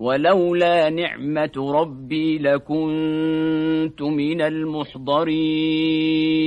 ولولا نعمة ربي لكنت من المحضرين.